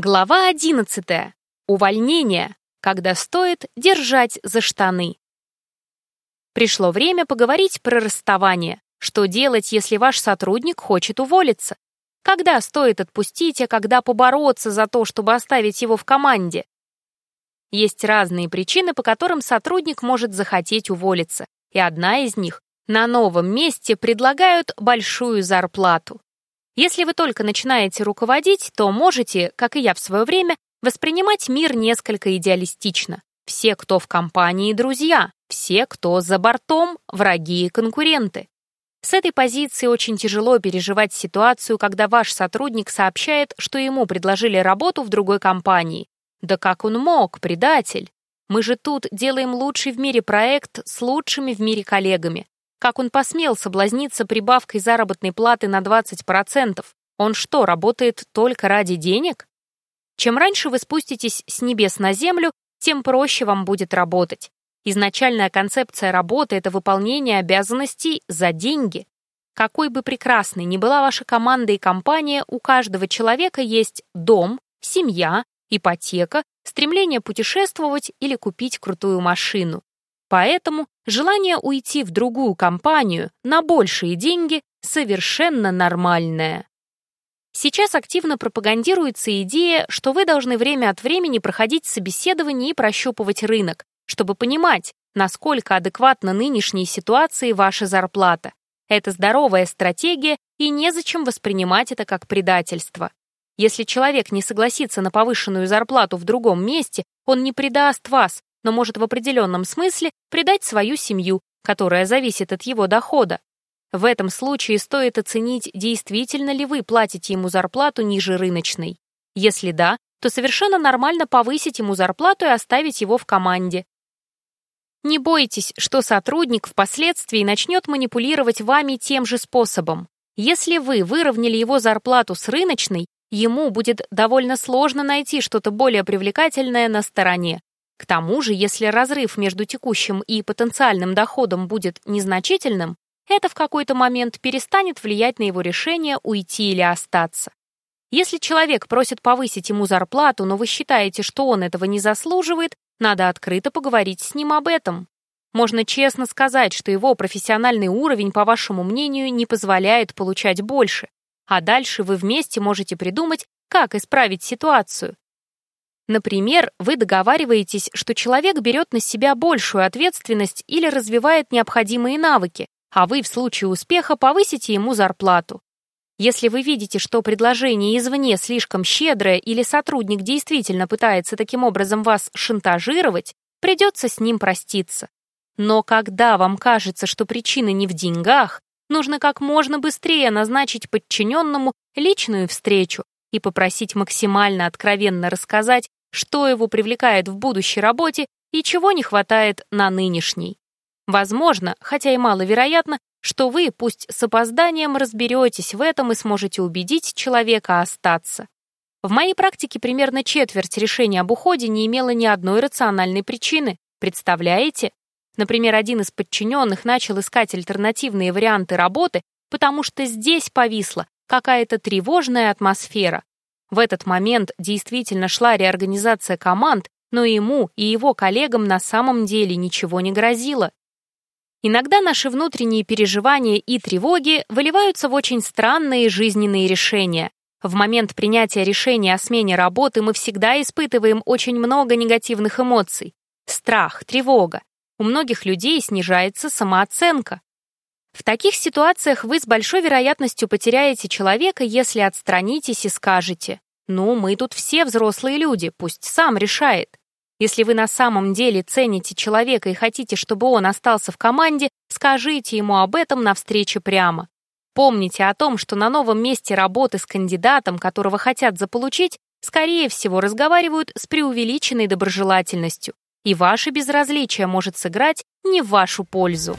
Глава 11. Увольнение, когда стоит держать за штаны. Пришло время поговорить про расставание. Что делать, если ваш сотрудник хочет уволиться? Когда стоит отпустить, а когда побороться за то, чтобы оставить его в команде? Есть разные причины, по которым сотрудник может захотеть уволиться, и одна из них — на новом месте предлагают большую зарплату. Если вы только начинаете руководить, то можете, как и я в свое время, воспринимать мир несколько идеалистично. Все, кто в компании, друзья, все, кто за бортом, враги и конкуренты. С этой позиции очень тяжело переживать ситуацию, когда ваш сотрудник сообщает, что ему предложили работу в другой компании. Да как он мог, предатель? Мы же тут делаем лучший в мире проект с лучшими в мире коллегами. Как он посмел соблазниться прибавкой заработной платы на 20%? Он что, работает только ради денег? Чем раньше вы спуститесь с небес на землю, тем проще вам будет работать. Изначальная концепция работы — это выполнение обязанностей за деньги. Какой бы прекрасной ни была ваша команда и компания, у каждого человека есть дом, семья, ипотека, стремление путешествовать или купить крутую машину. Поэтому желание уйти в другую компанию на большие деньги совершенно нормальное. Сейчас активно пропагандируется идея, что вы должны время от времени проходить собеседование и прощупывать рынок, чтобы понимать, насколько адекватна нынешней ситуации ваша зарплата. Это здоровая стратегия, и незачем воспринимать это как предательство. Если человек не согласится на повышенную зарплату в другом месте, он не предаст вас, но может в определенном смысле предать свою семью, которая зависит от его дохода. В этом случае стоит оценить, действительно ли вы платите ему зарплату ниже рыночной. Если да, то совершенно нормально повысить ему зарплату и оставить его в команде. Не бойтесь, что сотрудник впоследствии начнет манипулировать вами тем же способом. Если вы выровняли его зарплату с рыночной, ему будет довольно сложно найти что-то более привлекательное на стороне. К тому же, если разрыв между текущим и потенциальным доходом будет незначительным, это в какой-то момент перестанет влиять на его решение уйти или остаться. Если человек просит повысить ему зарплату, но вы считаете, что он этого не заслуживает, надо открыто поговорить с ним об этом. Можно честно сказать, что его профессиональный уровень, по вашему мнению, не позволяет получать больше, а дальше вы вместе можете придумать, как исправить ситуацию. Например, вы договариваетесь, что человек берет на себя большую ответственность или развивает необходимые навыки, а вы в случае успеха повысите ему зарплату. Если вы видите, что предложение извне слишком щедрое или сотрудник действительно пытается таким образом вас шантажировать, придется с ним проститься. Но когда вам кажется, что причина не в деньгах, нужно как можно быстрее назначить подчиненному личную встречу и попросить максимально откровенно рассказать, что его привлекает в будущей работе и чего не хватает на нынешней. Возможно, хотя и маловероятно, что вы, пусть с опозданием, разберетесь в этом и сможете убедить человека остаться. В моей практике примерно четверть решения об уходе не имела ни одной рациональной причины. Представляете? Например, один из подчиненных начал искать альтернативные варианты работы, потому что здесь повисла какая-то тревожная атмосфера, в этот момент действительно шла реорганизация команд, но ему и его коллегам на самом деле ничего не грозило. Иногда наши внутренние переживания и тревоги выливаются в очень странные жизненные решения. В момент принятия решения о смене работы мы всегда испытываем очень много негативных эмоций. Страх, тревога. У многих людей снижается самооценка. В таких ситуациях вы с большой вероятностью потеряете человека, если отстранитесь и скажете «Ну, мы тут все взрослые люди, пусть сам решает». Если вы на самом деле цените человека и хотите, чтобы он остался в команде, скажите ему об этом на встрече прямо. Помните о том, что на новом месте работы с кандидатом, которого хотят заполучить, скорее всего, разговаривают с преувеличенной доброжелательностью, и ваше безразличие может сыграть не в вашу пользу.